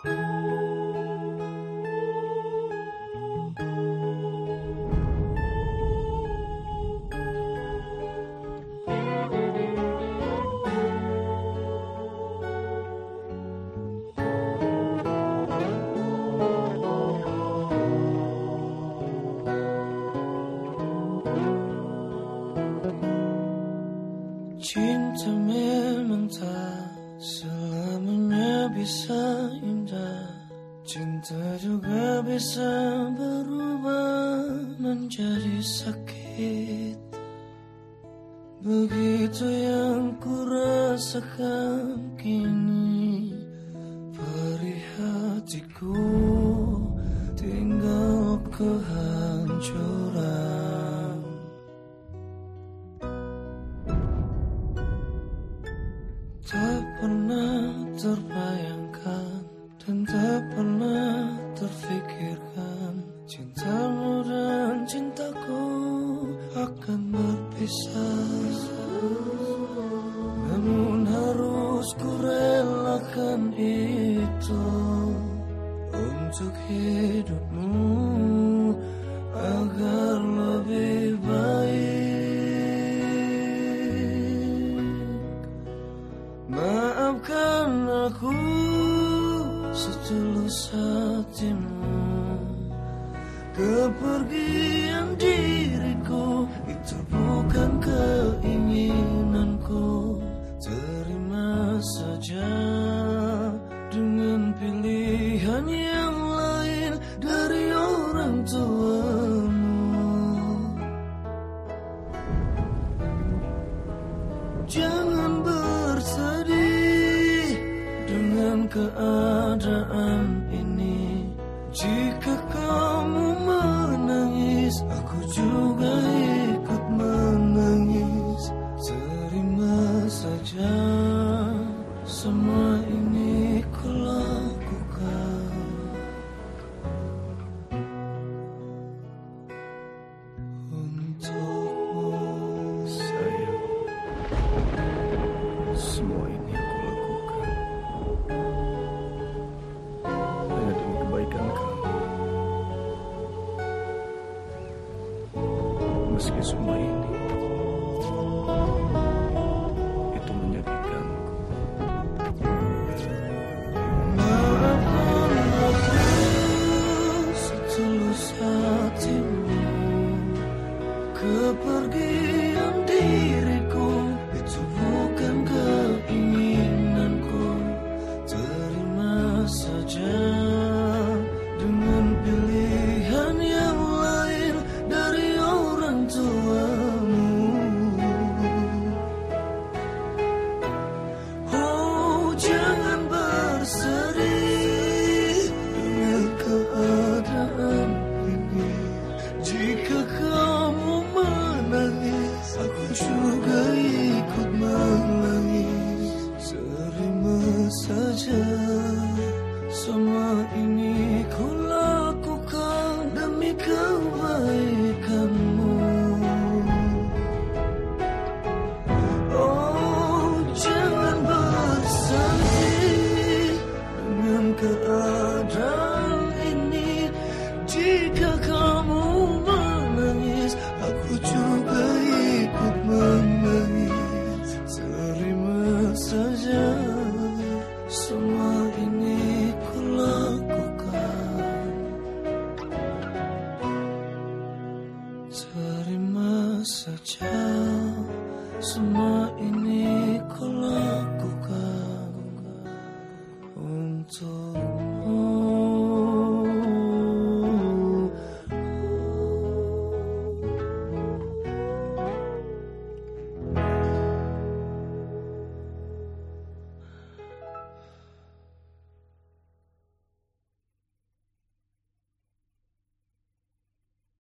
Cinta memang Juga bisa berubah menjadi sakit. Begitu yang ku rasakan kini Perih hatiku tinggal kehancuran. Tak pernah terbayangkan akan berpisah. Namun harus ku relakan itu Untuk hidupmu agar lebih baik. Maafkan aku setulus hatimu. Kepergian bukan keinginanku Terima saja dengan pilihan yang lain dari orang tuamu. Jangan bersedih dengan keadaan ini. Jika kamu menangis Aku juga ikut Meski semua ini itu menyakitkanku. Setulus hatimu Kepergian diriku Terima saja semua ini ku lakukan